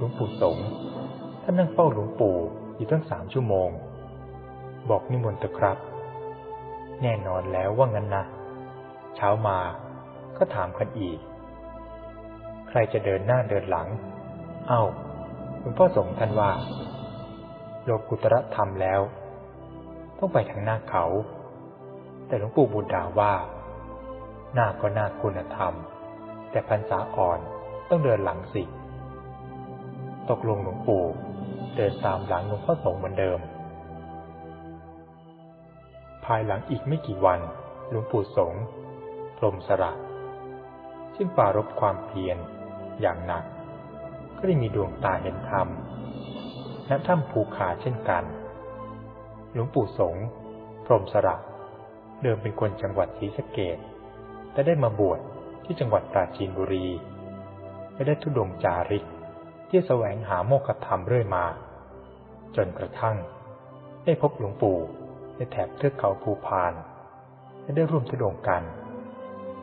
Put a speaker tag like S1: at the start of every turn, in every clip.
S1: หลวงปู่สงท่านนั่งเฝ้าหลวงปู่อยู่ตั้งสามชั่วโมง บอกนิมนต์เถอะครับ แน่นอนแล้วว่างั้นนะ เช้ามาก็ถามกันอีก ใครจะเดินหน้าเดินหลัง เอ้าหลวงพ่อสงท่านว่า โลกุตระธรรมแล้ว ต้องไปทางหน้าเขา แต่หลวงปู่บุญดาว่า หน้าก็หน้าคุณธรรม แต่พรรษาอ่อนต้องเดินหลังสิ ตกลงหลวงปู่เดินตามหลังหลวงพ่อสงเหมือนเดิม ภายหลังอีกไม่กี่วันหลวงปู่สงพรหมสระซึ่งปารบความเพียรอย่างหนัก ก็ได้มีดวงตาเห็นธรรมณถ้ำภูขาเช่นกัน หลวงปู่สงพรหมสระเดิมเป็นคนจังหวัดศรีสะเกดแต่ได้มาบวชที่จังหวัดปราจีนบุรี และได้ทุดงจาริก ที่แสวงหาโมกขธรรมเรื่อยมา จนกระทั่ง ได้พบหลวงปู่ในแถบเทือกเขาภูพานและได้ร่วมทุดงกัน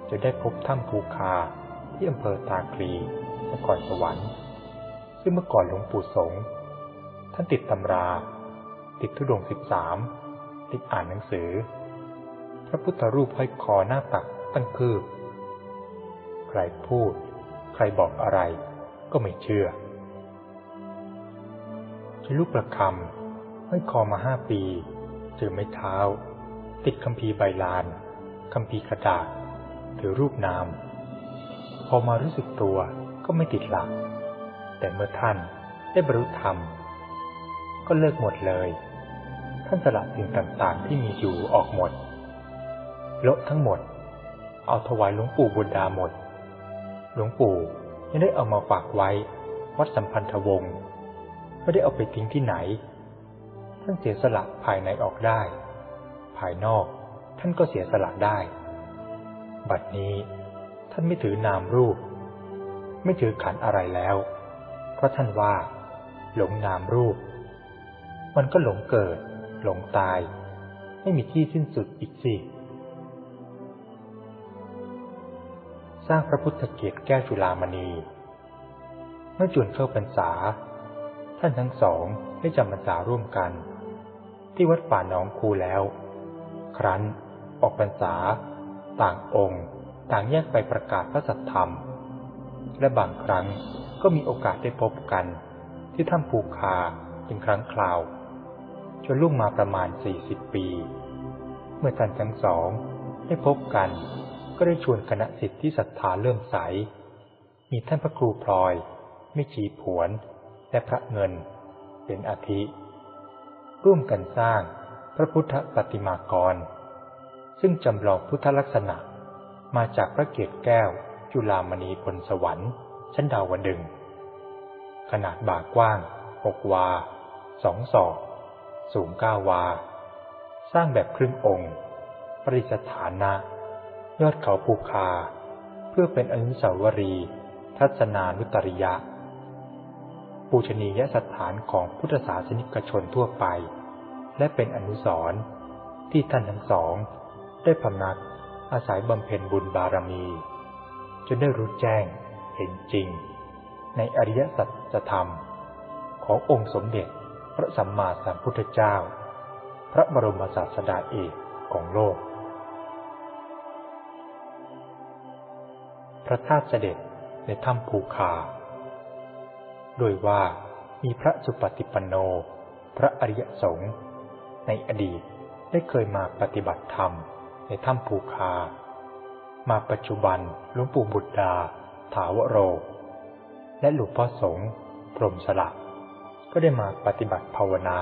S1: จนได้พบถ้ำภูคาที่อำเภอตาคลีนครสวรรค์ ซึ่งเมื่อก่อนหลวงปู่สงฆ์ท่านติดตำรา ติดทุดงสิบสามติดอ่านหนังสือ พระพุทธรูปห้อยคอหน้าตักตั้งคืบ ใครพูด ใครบอกอะไรก็ไม่เชื่อ ช้ลูกประคำห้อยคอมาห้าปีถือไม้เท้า ติดคำพีใบลานคำพีกระดาษถือรูปนาม พอมารู้สึกตัวก็ไม่ติดหลัก แต่เมื่อท่านได้บรรลุธรรม ก็เลิกหมดเลย ท่านสละสิ่งต่างๆ ที่มีอยู่ออกหมดละทั้งหมด เอาถวายหลวงปู่บุญดาหมด หลวงปู่ยังได้เอามาฝากไว้ วัดสัมพันธวงศ์ ไม่ได้เอาไปทิ้งที่ไหน ท่านเสียสละภายในออกได้ ภายนอกท่านก็เสียสละได้ บัดนี้ท่านไม่ถือนามรูป ไม่ถือขันอะไรแล้ว เพราะท่านว่า หลงนามรูป มันก็หลงเกิด หลงตาย ไม่มีที่สิ้นสุดอีกสิสร้างพระพุทธเกศแก้วจุลามณีเมื่อจวนเข้าพรรษา ท่านทั้งสองได้จำพรรษาร่วมกัน ที่วัดป่าหนองคูแล้ว ครั้นออกพรรษา ต่างองค์ ต่างแยกไปประกาศพระสัทธรรม และบางครั้งก็มีโอกาสได้พบกัน ที่ถ้ำภูคาเป็นครั้งคราว จนลุ่งมาประมาณสี่สิบปี เมื่อท่านทั้งสองได้พบกัน ก็ได้ชวนคณะสิทธิที่ศรัทธาเริ่มใส มีท่านพระครูพลอย ไม่ชีผวน และพระเงินเป็นอาทิ ร่วมกันสร้างพระพุทธปฏิมากร ซึ่งจำลองพุทธลักษณะมาจากพระเกศแก้วจุลามณีพลสวรรค์ชั้นดาวดึง ขนาดบากว้างหกวาสองศอก สูงเก้าวา สร้างแบบครึ่งองค์ปริสถานะ ยอดเขาภูคา เพื่อเป็นอนุสาวรีย์ทัศนานุตริยะ ปูชนียสถานของพุทธศาสนิกชนทั่วไป และเป็นอนุสรณ์ที่ท่านทั้งสอง ได้พำนักอาศัยบำเพ็ญบุญบารมี จนได้รู้แจ้งเห็นจริง ในอริยสัจธรรม ขององค์สมเด็จพระสัมมาสัมพุทธเจ้า พระบรมศาสดาเอกของโลก พระธาตุเสด็จในถ้ำภูคา โดยว่ามีพระสุปฏิปันโน พระอริยสงฆ์ในอดีตได้เคยมาปฏิบัติธรรมในถ้ำภูคา มาปัจจุบันหลวงปู่บุตรดา ถาวโร และหลวงพ่อสงฆ์พรมสละก็ได้มาปฏิบัติภาวนา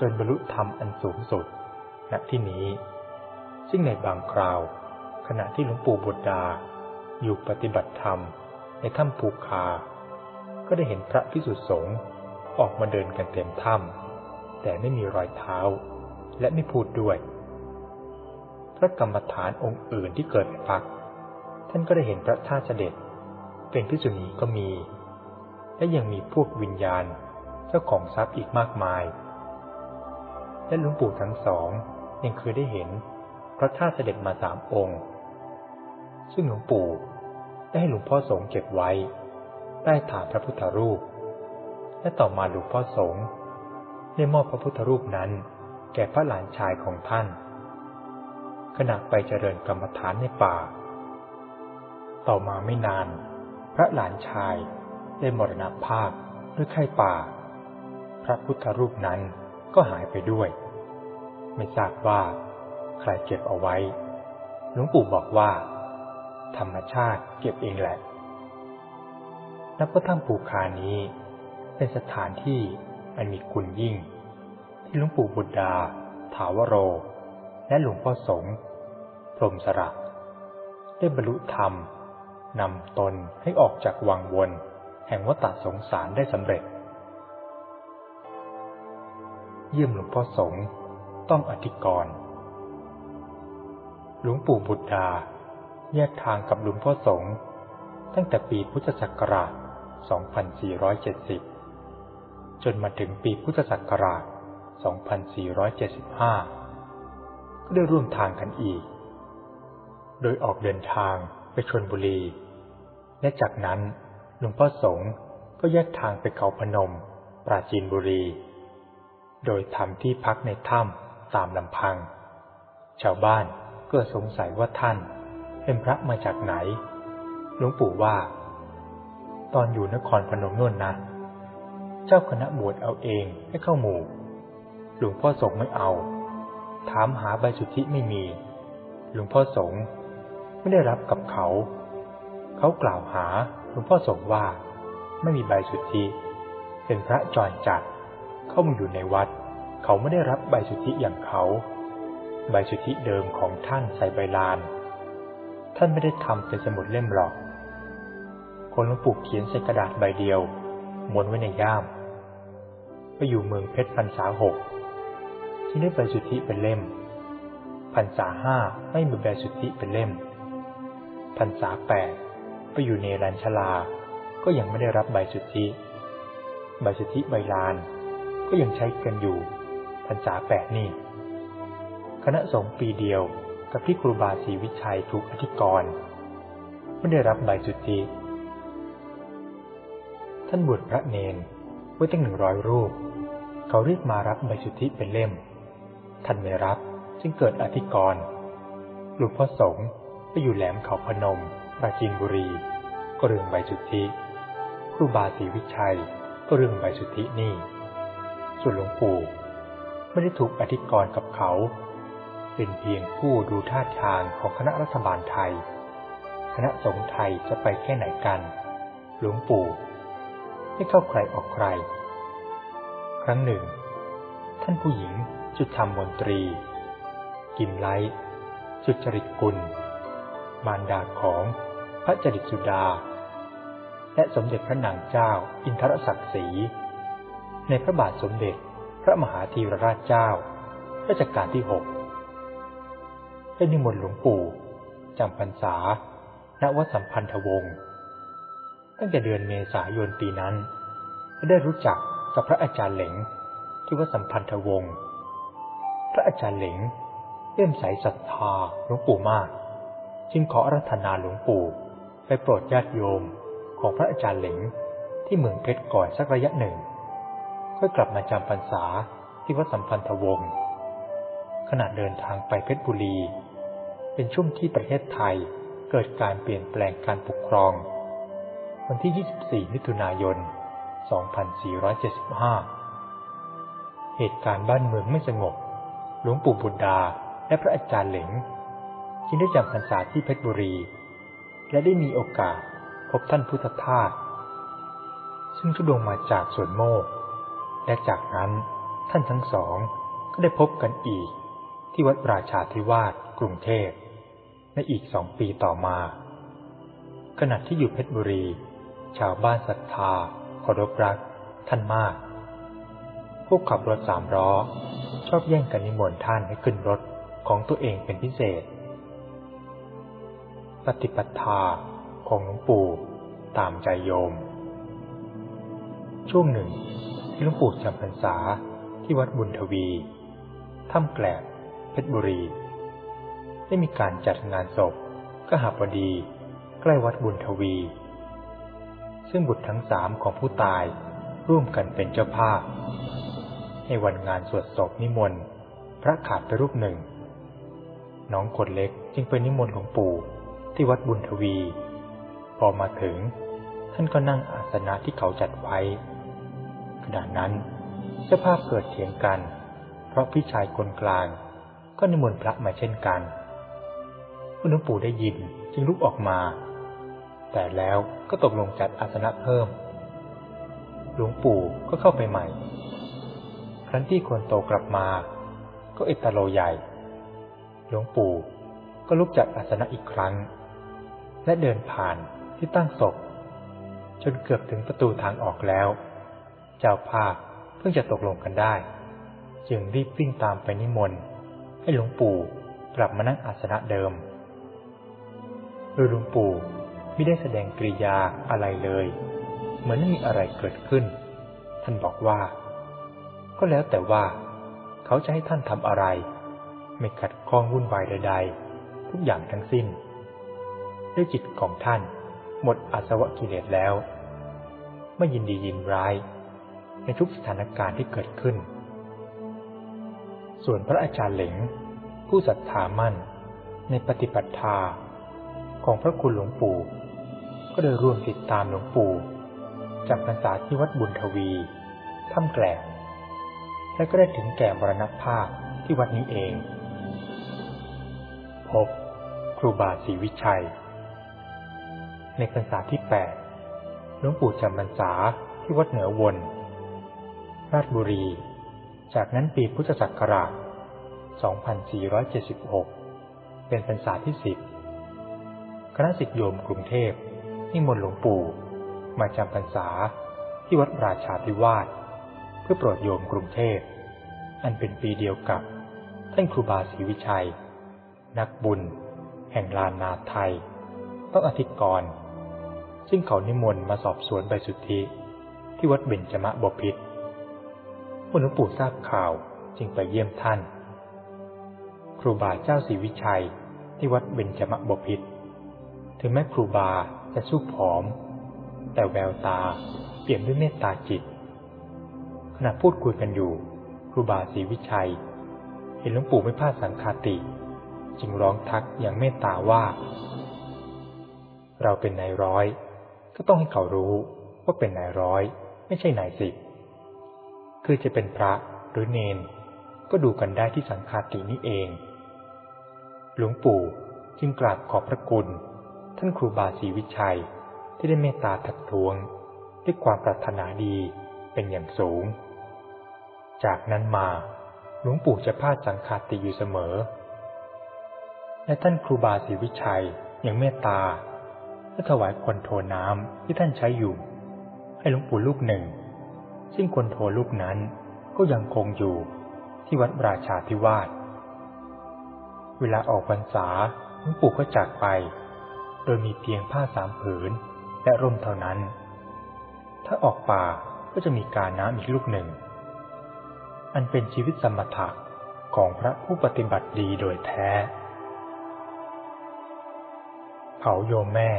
S1: จนบรรลุธรรมอันสูงสุด ณที่นี้ ซึ่งในบางคราว ขณะที่หลวงปู่บุตรดา อยู่ปฏิบัติธรรมในถ้ำภูคา ก็ได้เห็นพระพิสุทธิสงฆ์ออกมาเดินกันเต็มถ้ำแต่ไม่มีรอยเท้า และไม่พูดด้วย พระกรรมฐานองค์อื่นที่เกิดพัก ท่านก็ได้เห็นพระธาตุเสด็จ เป็นพิสุณีก็มี และยังมีพวกวิญญาณเจ้าของทรัพย์อีกมากมาย และหลวงปู่ทั้งสองยังเคยได้เห็นพระธาตุเสด็จมาสามองค์ ซึ่งหลวงปู่ได้ให้หลวงพ่อสงเก็บไว้ ใต้ฐานพระพุทธรูป และต่อมาหลวงพ่อสงฆ์ได้มอบพระพุทธรูปนั้น แก่พระหลานชายของท่าน ขณะไปเจริญกรรมฐานในป่า ต่อมาไม่นาน พระหลานชายได้มรณภาพด้วยไข้ป่า พระพุทธรูปนั้นก็หายไปด้วย ไม่ทราบว่า ใครเก็บเอาไว้ หลวงปู่บอกว่า ธรรมชาติเก็บเองแหละ นับว่าถ้ำปูคานี้ เป็นสถานที่อันมีคุณยิ่ง ที่หลวงปู่บุตรดา ถาวโร และหลวงพ่อสงฆ์พรมสระได้บรรลุธรรมนำตนให้ออกจากวังวน แห่งวัฏสงสารได้สำเร็จ เยี่ยมหลวงพ่อสงฆ์ต้องอธิกรณ์หลวงปู่บุตรดา แยกทางกับหลวงพ่อสงฆ์ตั้งแต่ปีพุทธศักราช 2470 จนมาถึงปีพุทธศักราช 2475 ก็ได้ร่วมทางกันอีก โดยออกเดินทางไปชนบุรี และจากนั้นหลวงพ่อสงฆ์ก็แยกทางไปเขาพนม ปราจีนบุรี โดยทำที่พักในถ้ำตามลำพัง ชาวบ้านก็สงสัยว่าท่านเป็นพระมาจากไหน หลวงปู่ว่า ตอนอยู่นครพนมน่นนะ เจ้าคณะบวชเอาเองให้เข้าหมู่ หลวงพ่อสงฆ์ไม่เอา ถามหาใบสุทธิไม่มี หลวงพ่อสงฆ์ไม่ได้รับกับเขา เขากล่าวหาหลวงพ่อสงฆ์ว่าไม่มีใบสุทธิ เป็นพระจรจัด เข้ามาอยู่ในวัด เขาไม่ได้รับใบสุทธิอย่างเขา ใบสุทธิเดิมของท่านใส่ใบลาน ท่านไม่ได้ทำเป็นสมุดเล่มหรอก คนหลวงปู่เขียนใส่กระดาษใบเดียวม้วนไว้ในย่ามไปอยู่เมืองเพชรพรรษาหกที่ได้ใบสุทธิเป็นเล่มพรรษาห้าไม่มีใบสุทธิเป็นเล่มพรรษาแปดไปอยู่เนรัญชลา ก็ยังไม่ได้รับใบสุทธิ ใบสุทธิใบลาน ก็ยังใช้กันอยู่พรรษาแปดนี่ คณะสงฆ์ปีเดียวกับที่ครูบาศรีวิชัยถูกอธิกรณ์ไม่ได้รับใบสุทธิ ท่านบวชพระเนนไว้ตั้งหนึ่งร้อยรูป เขาเรียกมารับใบสุทธิเป็นเล่ม ท่านไม่รับจึงเกิดอธิกรณ์หลวงพ่อสงฆ์ไปอยู่แหลมเขาพนม ปราจีนบุรี ก็เรื่องใบสุทธิครูบาศรีวิชัยก็เรื่องใบสุทธินี่ ส่วนหลวงปู่ไม่ได้ถูกอธิกรณ์กับเขา เป็นเพียงผู้ดูท่าทางของคณะรัฐบาลไทย คณะสงฆ์ไทยจะไปแค่ไหนกัน หลวงปู่ ไม่เข้าใครออกใคร ครั้งหนึ่ง ท่านผู้หญิงจุดธรรมมนตรี กิมไลจุดจริตกุล มารดาของพระจริตสุดา และสมเด็จพระนางเจ้าอินทรศักดิ์ศรีในพระบาทสมเด็จพระมหาธีรราชเจ้ารัชกาลที่หกได้นิมนต์หลวงปู่จำพรรษา ณวัดสัมพันธวงศ์ ตั้งแต่เดือนเมษายนปีนั้น ได้รู้จักกับพระอาจารย์เหลงที่วัดสัมพันธวงศ์ พระอาจารย์เหลงเลื่อมใสศรัทธาหลวงปู่มาก จึงขออรัธนาหลวงปู่ไปโปรดญาติโยมของพระอาจารย์เหลงที่เมืองเพชรก่อนสักระยะหนึ่ง ค่อยกลับมาจำพรรษาที่วัดสัมพันธวงศ์ขณะเดินทางไปเพชรบุรี เป็นช่วงที่ประเทศไทยเกิดการเปลี่ยนแปลงการปกครอง วันที่ 24 มิถุนายน 2475 เหตุการณ์บ้านเมืองไม่สงบ หลวงปู่บุตรดาและพระอาจารย์เหลงจึงได้จำพรรษาที่เพชรบุรี และได้มีโอกาสพบท่านพุทธทาสซึ่งทุดงมาจากสวนโมก และจากนั้นท่านทั้งสองก็ได้พบกันอีกที่วัดราชาธิวาสกรุงเทพในอีกสองปีต่อมา ขณะที่อยู่เพชรบุรี ชาวบ้านศรัทธาเคารพรัก ท่านมากพวกขับรถสามล้อ ชอบแย่งกันนิมนต์ท่านให้ขึ้นรถของตัวเองเป็นพิเศษ ปฏิปทาของหลวงปู่ตามใจโยม ช่วงหนึ่ง ที่หลวงปู่จำพรรษาที่วัดบุญทวีถ้ำแกลบเพชรบุรี ได้มีการจัดงานศพกหบดี ใกล้วัดบุญทวี ซึ่งบุตรทั้งสามของผู้ตายร่วมกันเป็นเจ้าภาพ ในวันงานสวดศพนิมนต์ พระขาดไปรูปหนึ่ง น้องคนเล็กจึงไปนิมนต์หลวงปู่ที่วัดบุญทวี พอมาถึง ท่านก็นั่งอาสนะที่เขาจัดไว้ ขณะนั้นเจ้าภาพเกิดเถียงกัน เพราะพี่ชายคนกลางก็นิมนต์พระมาเช่นกันหลวงปู่ได้ยินจึงลุกออกมา แต่แล้วก็ตกลงจัดอาสนะเพิ่ม หลวงปู่ก็เข้าไปใหม่ ครั้นที่คนโตกลับมา ก็เอตโลใหญ่ หลวงปู่ก็ลุกจัดอาสนะอีกครั้ง และเดินผ่านที่ตั้งศพ จนเกือบถึงประตูทางออกแล้ว เจ้าภาพเพิ่งจะตกลงกันได้ จึงรีบวิ่งตามไปนิมนต์ ให้หลวงปู่กลับมานั่งอาสนะเดิมโดยหลวงปู่ ไม่ได้แสดงกริยาอะไรเลย เหมือนไม่มีอะไรเกิดขึ้น ท่านบอกว่า ก็แล้วแต่ว่า เขาจะให้ท่านทำอะไร ไม่ขัดข้องวุ่นวายใดๆ ทุกอย่างทั้งสิ้น ด้วยจิตของท่าน หมดอาสวะกิเลสแล้ว ไม่ยินดียินร้าย ในทุกสถานการณ์ที่เกิดขึ้น ส่วนพระอาจารย์เหลงผู้ศรัทธามั่นในปฏิปัติาของพระคุณหลวงปู่ ก็ได้ร่วมติดตามหลวงปู่จำพรรษาที่วัดบุญทวีถ้ำแกลงและก็ได้ถึงแก่มรณภาพที่วัดนี้เอง พบครูบาศรีวิชัย ในพรรษาที่แปดหลวงปู่จำพรรษาที่วัดเหนือวน ราชบุรี จากนั้นปีพุทธศักราช 2476 เป็นพรรษาที่สิบคณะสิทธิโยมกรุงเทพ นิมนต์หลวงปู่ มาจำพรรษาที่วัดราชาธิวาสเพื่อโปรดโยมกรุงเทพ อันเป็นปีเดียวกับท่านครูบาศรีวิชัย นักบุญ แห่งลานนาไทย ต้องอธิกร ซึ่งเขานิมนต์มาสอบสวนใบสุทธิ ที่วัดเบญจมะบพิษเมื่อหลวงปู่ทราบข่าวจึงไปเยี่ยมท่าน ครูบาเจ้าศรีวิชัยที่วัดเบญจมะบพิษถึงแม้ครูบา จะสู้ผอม แต่แววตาเปลี่ยนด้วยเมตตาจิต ขณะพูดคุยกันอยู่ ครูบาศรีวิชัย เห็นหลวงปู่ไม่พลาดสังคาติ จึงร้องทักอย่างเมตตาว่า เราเป็นนายร้อย ก็ต้องให้เขารู้ว่าเป็นนายร้อย ไม่ใช่นายสิบคือจะเป็นพระหรือเนน ก็ดูกันได้ที่สังคาตินี้เอง หลวงปู่จึงกราบขอบพระคุณ ท่านครูบาศรีวิชัย ที่ได้เมตตาทักท้วง ด้วยความปรารถนาดีเป็นอย่างสูง จากนั้นมาหลวงปู่จะพาดสังคาติอยู่เสมอ และท่านครูบาศรีวิชัยยังเมตตาและถวายคนโทน้ำที่ท่านใช้อยู่ ให้หลวงปู่ลูกหนึ่ง ซึ่งคนโทลูกนั้นก็ยังคงอยู่ที่วัดราชาธิวาส เวลาออกพรรษาหลวงปู่ก็จากไป โดยมีเพียงผ้าสามผืนและร่มเท่านั้น ถ้าออกป่าก็จะมีการน้ำอีกลูกหนึ่ง อันเป็นชีวิตสมถะของพระผู้ปฏิบัติดีโดยแท้เผาโยมแม่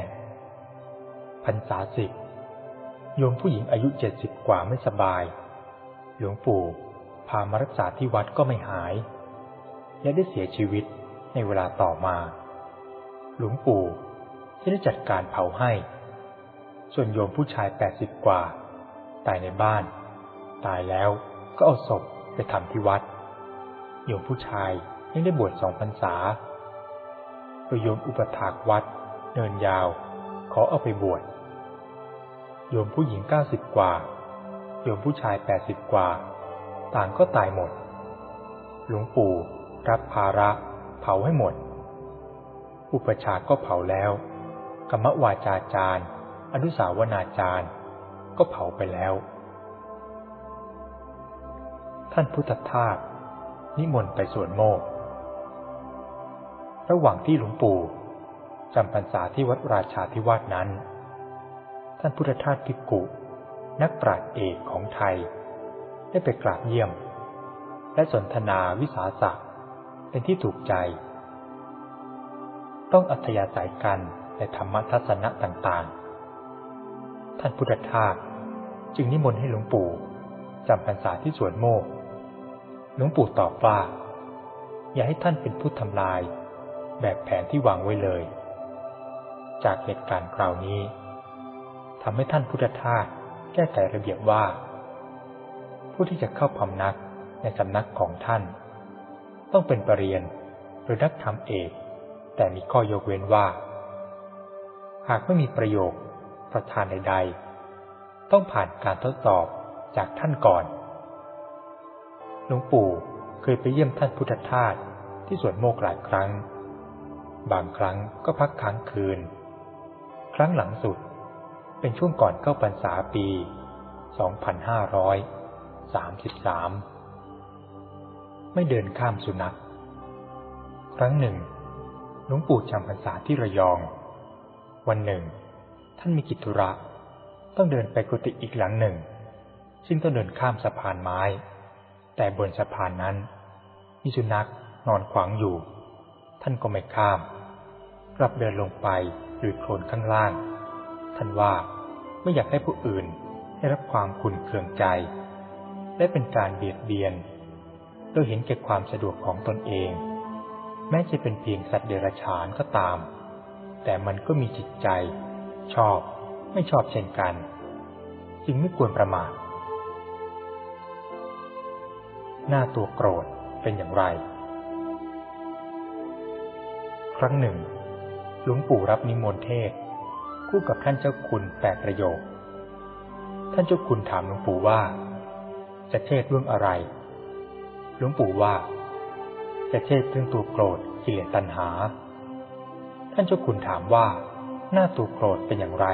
S1: พรรษาสิบโยมผู้หญิงอายุเจ็ดสิบกว่าไม่สบาย หลวงปู่พามารักษาที่วัดก็ไม่หาย และได้เสียชีวิตในเวลาต่อมา หลวงปู่ ที่ได้จัดการเผาให้ ส่วนโยมผู้ชายแปดสิบกว่า ตายในบ้าน ตายแล้วก็เอาศพไปทำที่วัด โยมผู้ชายยังได้บวชสองพรรษาโดยโยมอุปถากวัด เนินยาว ขอเอาไปบวช โยมผู้หญิงเก้าสิบกว่า โยมผู้ชายแปดสิบกว่า ต่างก็ตายหมด หลวงปู่รับภาระ เผาให้หมด อุปชาก็เผาแล้ว กรรมวาจาจารย์อนุสาวนาจารย์ ก็เผาไปแล้ว ท่านพุทธทาสนิมนต์ไปสวนโมก ระหว่างที่หลวงปู่จำพรรษาที่วัดราชาธิวาสนั้น ท่านพุทธทาสพิกุนักปราชญ์เอกของไทย ได้ไปกราบเยี่ยม และสนทนาวิสาสะเป็นที่ถูกใจ ต้องอัธยาศัยกัน ในธรรมทัศนะต่างๆ ท่านพุทธทาสจึงนิมนต์ให้หลวงปู่จำพรรษาที่สวนโมก หลวงปู่ตอบว่า อย่าให้ท่านเป็นผู้ทำลาย แบบแผนที่วางไว้เลย จากเหตุการณ์คราวนี้ทำให้ท่านพุทธทาสแก้ไขระเบียบว่า ผู้ที่จะเข้าพำนักในสำนักของท่าน ต้องเป็นปรริญญาหรือนักธรรมเอก แต่มีข้อยกเว้นว่า หากไม่มีประโยคประธานใดๆ ต้องผ่านการทดสอบจากท่านก่อน หลวงปู่เคยไปเยี่ยมท่านพุทธทาสที่สวนโมกหลายครั้ง บางครั้งก็พักค้างคืน ครั้งหลังสุดเป็นช่วงก่อนเข้าพรรษาปี 2533 ไม่เดินข้ามสุนัข ครั้งหนึ่งหลวงปู่จำพรรษาที่ระยอง วันหนึ่ง ท่านมีกิจธุระ ต้องเดินไปกุฏิอีกหลังหนึ่ง ซึ่งต้องเดินข้ามสะพานไม้ แต่บนสะพานนั้น มีสุนัขนอนขวางอยู่ ท่านก็ไม่ข้าม กลับเดินลงไปหรือโคลนข้างล่าง ท่านว่าไม่อยากให้ผู้อื่นได้รับความขุ่นเคืองใจ และเป็นการเบียดเบียน โดยเห็นแก่ความสะดวกของตนเอง แม้จะเป็นเพียงสัตว์เดรัจฉานก็ตาม แต่มันก็มีจิตใจ ชอบไม่ชอบเช่นกัน จึงไม่ควรประมาทหน้าตัวโกรธเป็นอย่างไร ครั้งหนึ่ง หลวงปู่รับนิมนต์เทศ คู่กับท่านเจ้าคุณแปดประโยค ท่านเจ้าคุณถามหลวงปู่ว่า จะเทศเรื่องอะไร หลวงปู่ว่า จะเทศเรื่องตัวโกรธกิเลสตัณหา ท่านเจ้าคุณถามว่า หน้าตัวโกรธเป็นอย่างไร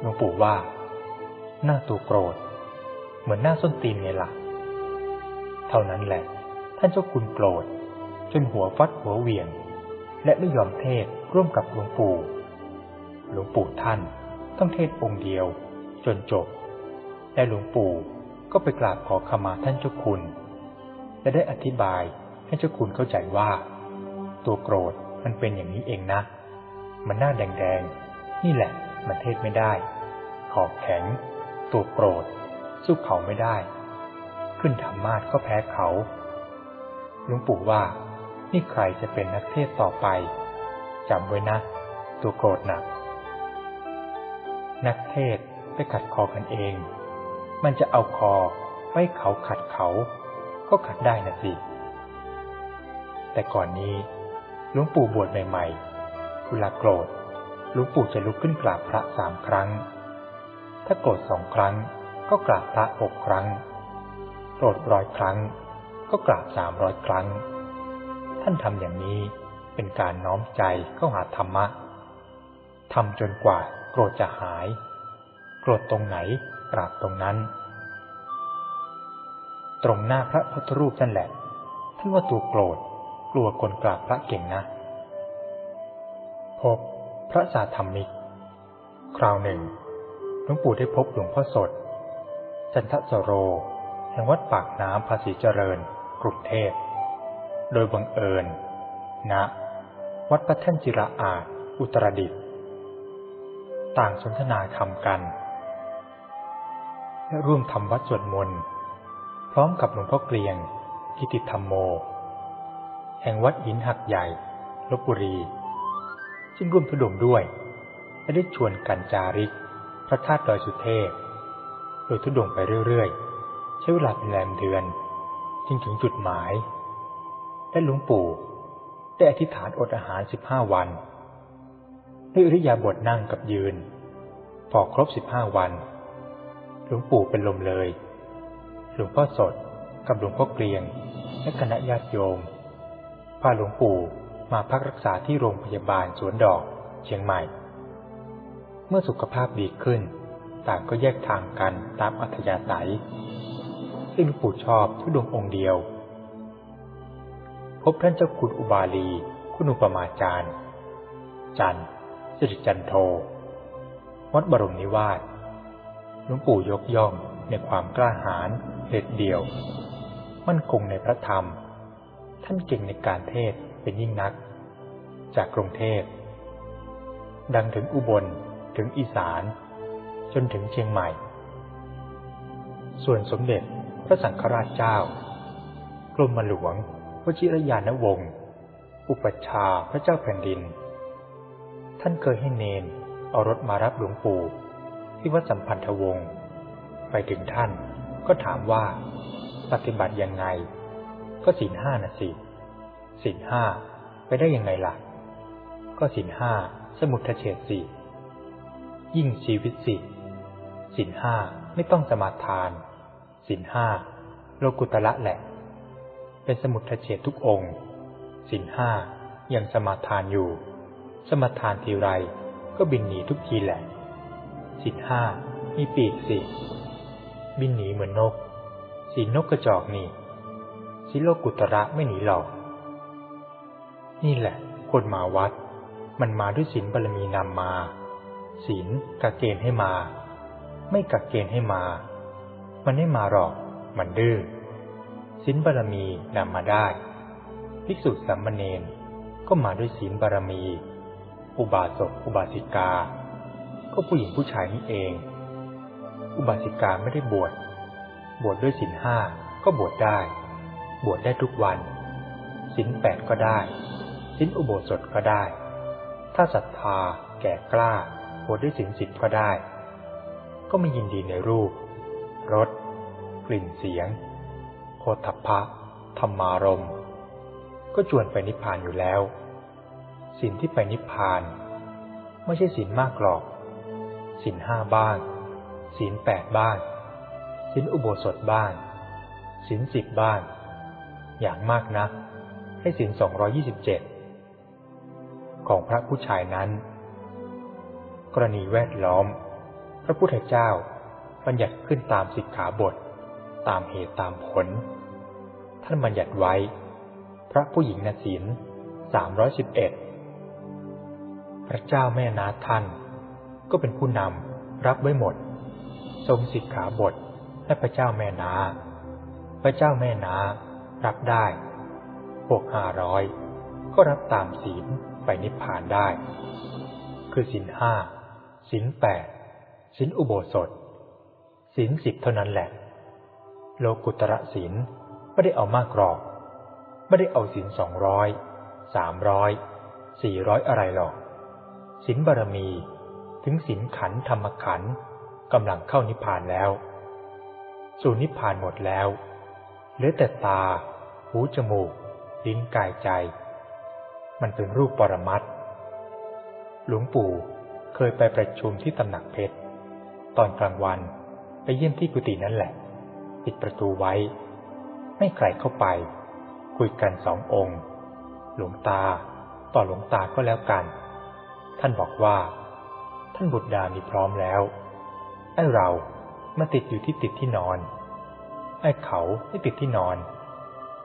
S1: หลวงปู่ว่า หน้าตัวโกรธ เหมือนหน้าส้นตีนไงล่ะ เท่านั้นแหละ ท่านเจ้าคุณโกรธ จนหัวฟัดหัวเวียง และไม่ยอมเทศร่วมกับหลวงปู่ หลวงปู่ท่านต้องเทศองค์เดียว จนจบ และหลวงปู่ก็ไปกราบขอขมาท่านเจ้าคุณ และได้อธิบายให้เจ้าคุณเข้าใจว่า ตัวโกรธ มันเป็นอย่างนี้เองนะ มันหน้าแดงๆ นี่แหละ มันเทศไม่ได้ ขอบแข็ง ตัวโกรธสู้เขาไม่ได้ ขึ้นธรรมาสก็แพ้เขาหลวงปู่ว่า นี่ใครจะเป็นนักเทศต่อไปจำไว้นะ ตัวโกรธหนัก นักเทศไปขัดคอกันเอง มันจะเอาคอไว้เขาขัดเขา ก็ขัดได้นะสิ แต่ก่อนนี้ หลวงปู่บวชใหม่ๆเวลาโกรธหลวงปู่จะลุกขึ้นกราบพระสามครั้ง ถ้าโกรธสองครั้งก็กราบพระหกครั้ง โกรธร้อยครั้ง ก็กราบสามร้อยครั้ง ท่านทำอย่างนี้เป็นการน้อมใจเข้าหาธรรมะทำจนกว่าโกรธจะหาย โกรธตรงไหนกราบตรงนั้น ตรงหน้าพระพุทธรูปนั่นแหละท่านว่าตัวโกรธ กลัวคนกราบพระเก่งนะพบพระสาธรรมิก คราวหนึ่งหลวงปู่ได้พบหลวงพ่อสด จันทสโร แห่งวัดปากน้ำภาษีเจริญ กรุงเทพ โดยบังเอิญณนะวัดพระแท่นจิระอาจอุตรดิตต่างสนทนาธรรมกัน และร่วมทำวัดสวดมนต์ พร้อมกับหลวงพ่อเกลียงกิติธรรมโม แห่งวัดหินหักใหญ่ลบบุรี ซึ่งร่วมทุดงด้วย และได้ชวนกันจาริก พระธาตุดอยสุเทพ โดยทุดงไปเรื่อยๆ ใช้เวลาเป็นแรมเดือน จึงถึงจุดหมาย และหลวงปู่ ได้อธิษฐานอดอาหารสิบห้าวันด้วยอริยาบทนั่งกับยืน พอครบสิบห้าวัน หลวงปู่เป็นลมเลย หลวงพ่อสดกับหลวงพ่อเกลียง และคณะญาติโยม พาหลวงปู่มาพักรักษาที่โรงพยาบาลสวนดอกเชียงใหม่ เมื่อสุขภาพดีขึ้น ต่างก็แยกทางกันตามอัธยาศัย ซึ่งหลวงปู่ชอบทุดงองค์เดียว พบท่านเจ้าคุณอุบาลีคุณอุปมาจารย์ จันทร์สิริจันโทวัดบรมนิวาสหลวงปู่ยกย่องในความกล้าหาญเด็ดเดี่ยว มั่นคงในพระธรรม ท่านเก่งในการเทศเป็นยิ่งนัก จากกรุงเทพ ดังถึงอุบลถึงอีสาน จนถึงเชียงใหม่ ส่วนสมเด็จพระสังฆราชเจ้ากรมหลวงวชิรยานวงศ์อุปัชาพระเจ้าแผ่นดิน ท่านเคยให้เนนเอารถมารับหลวงปู่ที่วัดสัมพันธวงศ์ ไปถึงท่านก็ถามว่าปฏิบัติยังไง ก็ศีลห้านะสิศีลห้าไปได้ยังไงล่ะ ก็ศีลห้าสมุทเฉดสิยิ่งชีวิตสิศีลห้าไม่ต้องสมาทานศีลห้าโลกุตละแหละ เป็นสมุทเฉดทุกองค์ศีลห้ายังสมาทานอยู่ สมาทานทีไรก็บินหนีทุกทีแหละศีลห้ามีปีกสิบินหนีเหมือนนกศีลนกกระจอกนี่ ศีลโลกุตระไม่หนีหรอก นี่แหละ คนมาวัด มันมาด้วยศีลบารมีนำมาศีลกักเกณฑ์ให้มา ไม่กักเกณฑ์ให้มา มันไม่มาหรอก มันดื้อศีลบารมีนำมาได้ ภิกษุสามเณรก็มาด้วยศีลบารมี อุบาสกอุบาสิกา ก็ผู้หญิงผู้ชายนี่เอง อุบาสิกาไม่ได้บวช บวชดด้วยศีลห้าก็บวชได้ บวชได้ทุกวันศีลแปดก็ได้ศีลอุโบสถก็ได้ ถ้าศรัทธาแก่กล้าบวชด้วยศีลสิบก็ได้ ก็ไม่ยินดีในรูปรสกลิ่นเสียงโคทัพพะธรรมารมก็จวนไปนิพพานอยู่แล้วศีลที่ไปนิพพาน ไม่ใช่ศีลมากหรอกศีลห้าบ้างศีลแปดบ้างศีลอุโบสถบ้างศีลสิบบ้าง อย่างมากนะให้ศีลสองรอยี่สิบเจ็ดของพระผู้ชายนั้น กรณีแวดล้อม พระพุทธเจ้าบัญญัติขึ้นตามสิกขาบท ตามเหตุตามผล ท่านบัญญัติไว้ พระผู้หญิงนศีลสามร้อยสิบเอ็ดพระเจ้าแม่นาท่าน ก็เป็นผู้นำรับไว้หมด ทรงสิกขาบทให้พระเจ้าแม่นา พระเจ้าแม่นา รับได้พวกห้าร้อยก็รับตามศีลไปนิพพานได้ คือศีลห้าศีลแปดศีลอุโบสถศีลสิบเท่านั้นแหละ โลกุตระศีลไม่ได้เอามากหรอก ไม่ได้เอาศีลสองร้อยสามร้อยสี่ร้อยอะไรหรอกศีลบารมีถึงศีลขันธรรมขันกำลังเข้านิพพานแล้ว สู่นิพพานหมดแล้ว เหลือแต่ตา หูจมูก ลิ้นกายใจ มันเป็นรูปปรมัตหลวงปู่เคยไปประชุมที่ตำหนักเพชร ตอนกลางวันไปเยี่ยมที่กุฏินั่นแหละ ปิดประตูไว้ ไม่ใครเข้าไป คุยกันสององค์ หลวงตาต่อหลวงตาก็แล้วกัน ท่านบอกว่า ท่านบุตรดามีพร้อมแล้วไอ้เรามาติดอยู่ที่ติดที่นอน ไอ้เขาไม่ติดที่นอน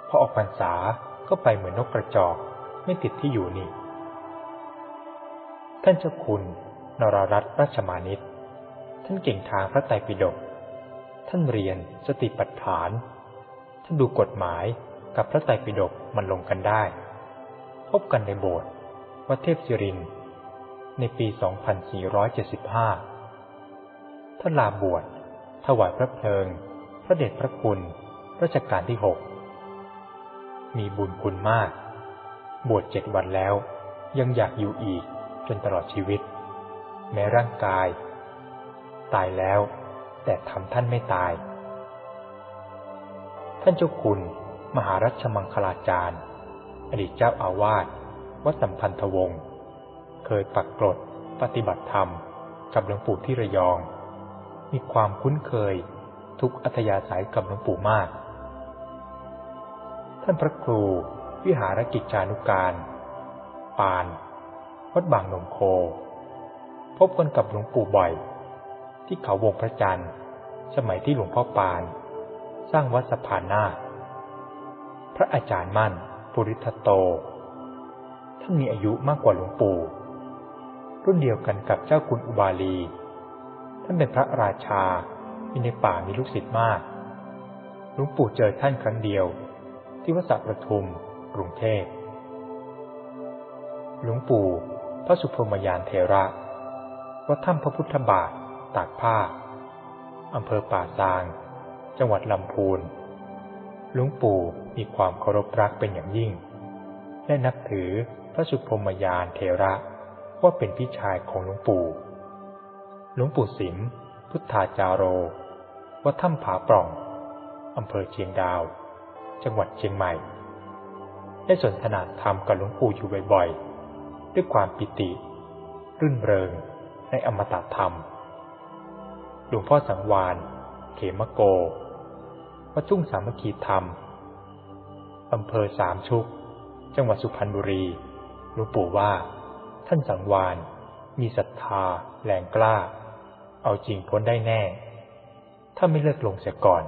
S1: พอออกพรรษาก็ไปเหมือนนกกระจอกไม่ติดที่อยู่นี่ ท่านเจ้าคุณ นรรัตน์ราชมานิตท่านเก่งทางพระไตรปิฎก ท่านเรียนสติปัฏฐาน ท่านดูกฎหมายกับพระไตรปิฎกมันลงกันได้ พบกันในโบสถ์วัดเทพศิริน ในปี 2475 ท่านลาบวชถวายพระเพลิง พระเดชพระคุณรัชกาลที่หกมีบุญคุณมาก บวชเจ็ดวันแล้ว ยังอยากอยู่อีกจนตลอดชีวิต แม้ร่างกาย ตายแล้ว แต่ทำท่านไม่ตาย ท่านเจ้าคุณ มหารัชมังคลาจารย์ อดีตเจ้าอาวาสวัดสัมพันธวงศ์เคยปักกรดปฏิบัติธรรมกับหลวงปู่ที่ระยอง มีความคุ้นเคย ทุกอัธยาศัยกับหลวงปู่มาก ท่านพระครูวิหารกิจจานุการ ปาน วัดบางนมโค พบกันกับหลวงปู่บ่อย ที่เขาวงพระจันทร์ สมัยที่หลวงพ่อปาน สร้างวัดสะพานนาพระอาจารย์มั่น ปุริทโต ท่านมีอายุมากกว่าหลวงปู่ รุ่นเดียวกันกับเจ้าคุณอุบาลี ท่านเป็นพระราชา มีในป่ามีลูกศิษย์มาก หลวงปู่เจอท่านครั้งเดียว ที่วัดสัประทุม กรุงเทพ หลวงปู่ พระสุพรมยานเทระ วัดถ้ำพระพุทธบาท ตากผ้า อำเภอป่าซาง จังหวัดลำพูน หลวงปู่มีความเคารพรักเป็นอย่างยิ่ง และนับถือพระสุพรมยานเทระว่าเป็นพี่ชายของหลวงปู่ หลวงปู่สิม พุทธาจาโร วัดถ้ำผาปล่อง อำเภอเชียงดาว จังหวัดเชียงใหม่ ได้สนทนาธรรมกับหลวงปู่อยู่บ่อยๆ ด้วยความปิติ รื่นเริงในอมตะธรรม หลวงพ่อสังวานเขมโก วัดทุ่งสามัคคีธรรม อำเภอสามชุก จังหวัดสุพรรณบุรี หลวงปู่ว่า ท่านสังวานมีศรัทธาแรงกล้า เอาจริงพ้นได้แน่ ถ้าไม่เลิกลงเสียก่อน